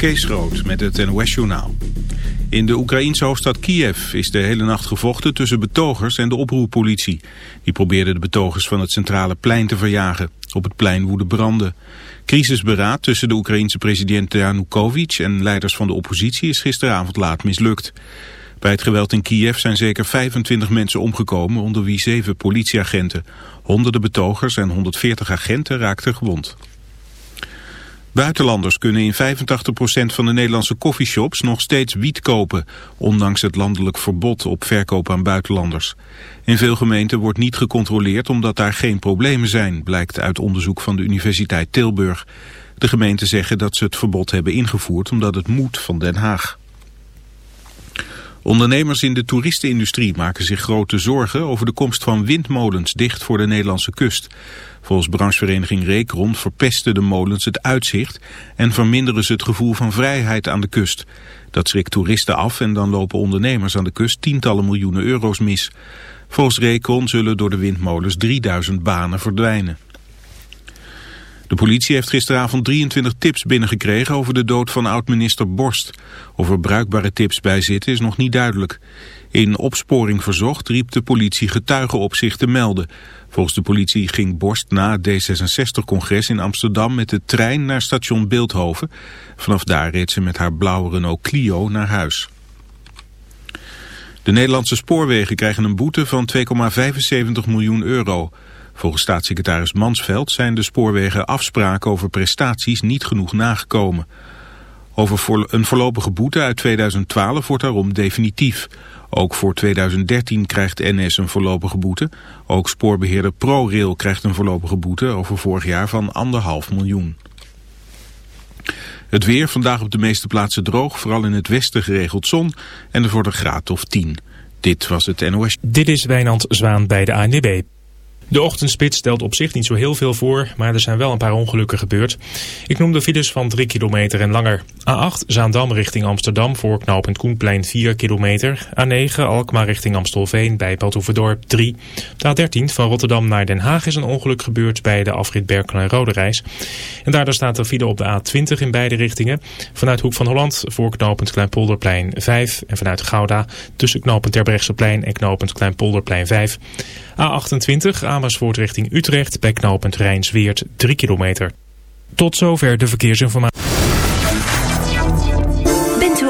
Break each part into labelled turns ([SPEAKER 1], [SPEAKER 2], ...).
[SPEAKER 1] Kees met het NOS-journaal. In de Oekraïense hoofdstad Kiev is de hele nacht gevochten tussen betogers en de oproerpolitie. Die probeerden de betogers van het centrale plein te verjagen. Op het plein woeden branden. Crisisberaad tussen de Oekraïense president Yanukovych en leiders van de oppositie is gisteravond laat mislukt. Bij het geweld in Kiev zijn zeker 25 mensen omgekomen, onder wie zeven politieagenten. Honderden betogers en 140 agenten raakten gewond. Buitenlanders kunnen in 85% van de Nederlandse coffeeshops nog steeds wiet kopen, ondanks het landelijk verbod op verkoop aan buitenlanders. In veel gemeenten wordt niet gecontroleerd omdat daar geen problemen zijn, blijkt uit onderzoek van de Universiteit Tilburg. De gemeenten zeggen dat ze het verbod hebben ingevoerd omdat het moet van Den Haag. Ondernemers in de toeristenindustrie maken zich grote zorgen over de komst van windmolens dicht voor de Nederlandse kust. Volgens branchevereniging Reekron verpesten de molens het uitzicht en verminderen ze het gevoel van vrijheid aan de kust. Dat schrikt toeristen af en dan lopen ondernemers aan de kust tientallen miljoenen euro's mis. Volgens Reekron zullen door de windmolens 3000 banen verdwijnen. De politie heeft gisteravond 23 tips binnengekregen over de dood van oud-minister Borst. Of er bruikbare tips bij zitten is nog niet duidelijk. In opsporing verzocht riep de politie getuigen op zich te melden. Volgens de politie ging Borst na het D66-congres in Amsterdam met de trein naar station Beeldhoven. Vanaf daar reed ze met haar blauwe Renault Clio naar huis. De Nederlandse spoorwegen krijgen een boete van 2,75 miljoen euro. Volgens staatssecretaris Mansveld zijn de spoorwegen afspraken over prestaties niet genoeg nagekomen. Over een voorlopige boete uit 2012 wordt daarom definitief. Ook voor 2013 krijgt NS een voorlopige boete. Ook spoorbeheerder ProRail krijgt een voorlopige boete over vorig jaar van anderhalf miljoen. Het weer, vandaag op de meeste plaatsen droog, vooral in het westen geregeld zon en er wordt een graad of 10. Dit was het NOS.
[SPEAKER 2] Dit is Wijnand Zwaan bij de ANWB. De ochtendspits stelt op zich niet zo heel veel voor, maar er zijn wel een paar ongelukken gebeurd. Ik noem de files van 3 kilometer en langer. A8 Zaandam richting Amsterdam voor knooppunt Koenplein 4 kilometer. A9 Alkmaar richting Amstelveen bij Badhoevedorp 3. De A13 van Rotterdam naar Den Haag is een ongeluk gebeurd bij de afrit Berkel en Rode Reis. En daardoor staat er file op de A20 in beide richtingen. Vanuit Hoek van Holland voor knooppunt Kleinpolderplein 5. En vanuit Gouda tussen knooppunt Terbrechtseplein en knooppunt Kleinpolderplein 5. A28 Amersfoort richting Utrecht bij knooppunt Rijnsweert 3 kilometer. Tot zover de verkeersinformatie.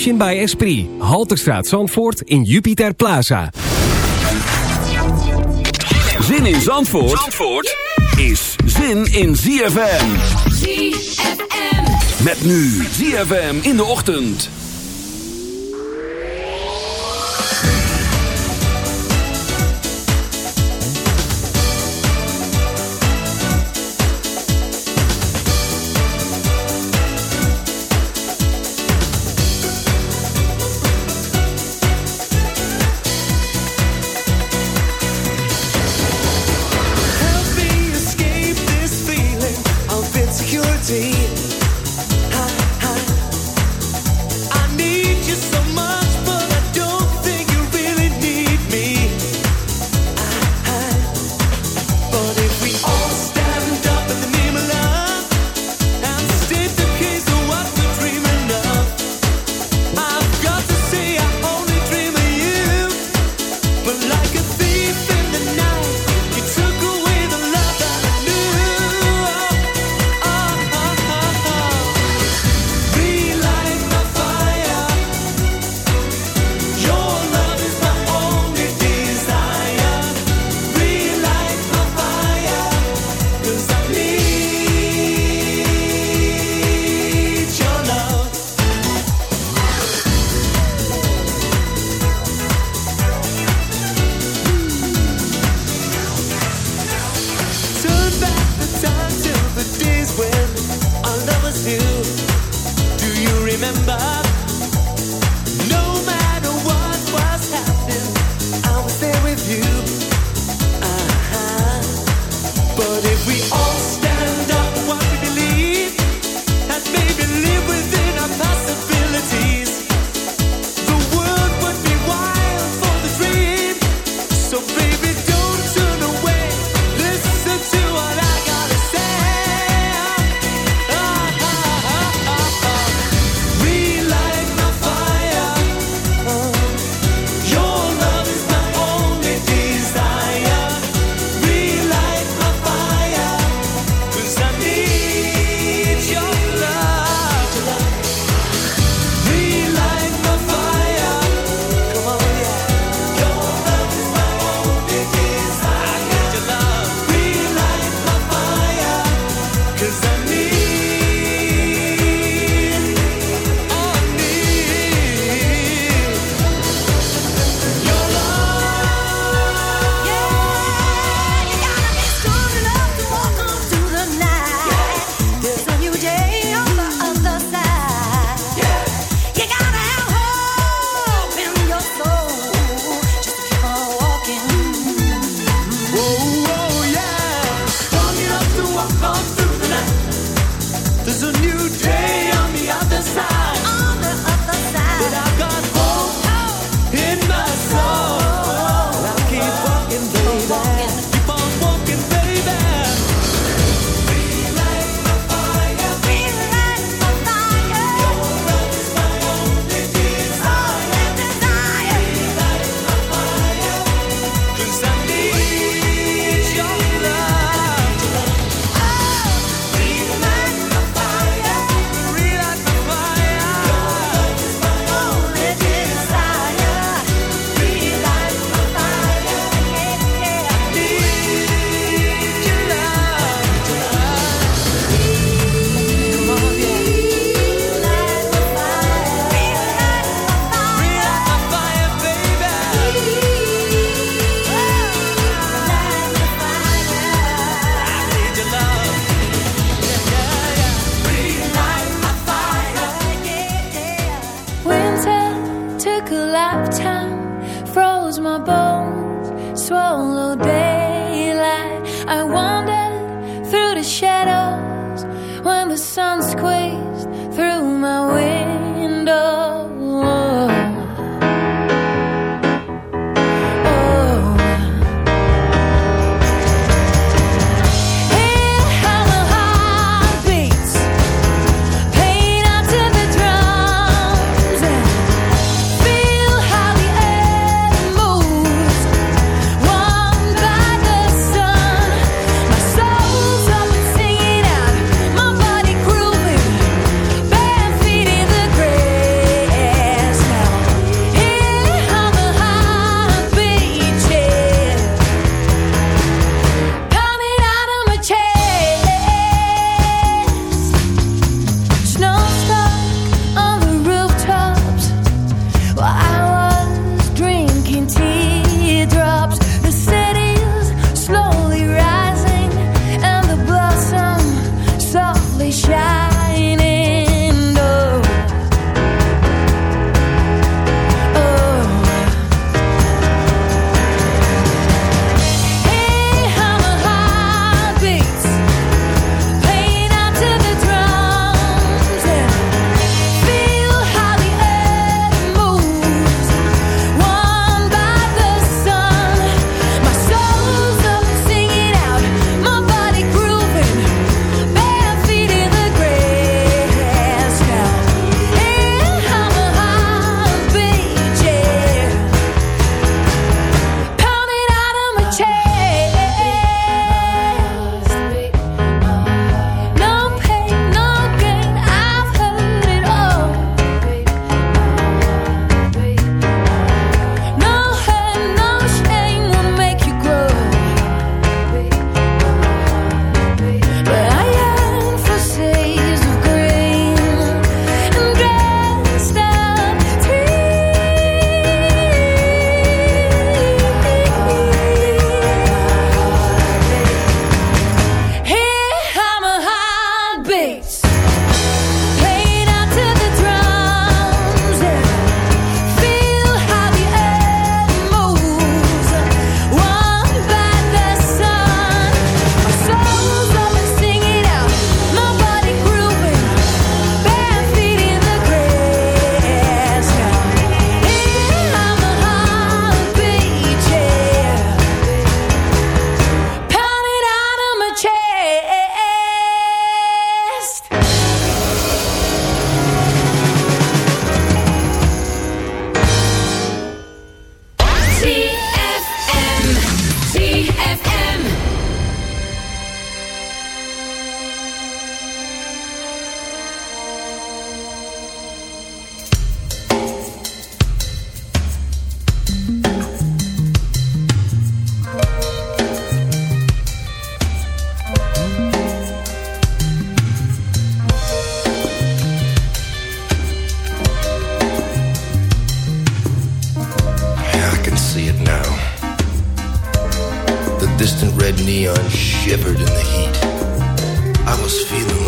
[SPEAKER 3] Motion bij Esprit. Halterstraat Zandvoort in Jupiter Plaza.
[SPEAKER 4] Zin in Zandvoort, is zin in ZFM.
[SPEAKER 5] ZFM.
[SPEAKER 4] Met nu ZFM in de ochtend.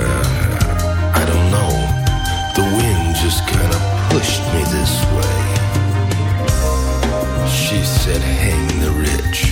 [SPEAKER 6] I don't know. The wind just kind of pushed me this way. She said, hang the rich.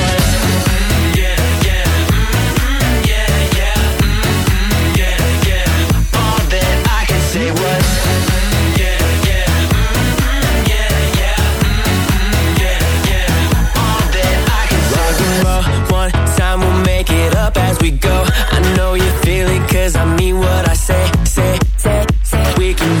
[SPEAKER 7] we go. I know you feel it cause I mean what I say, say, say, say. We can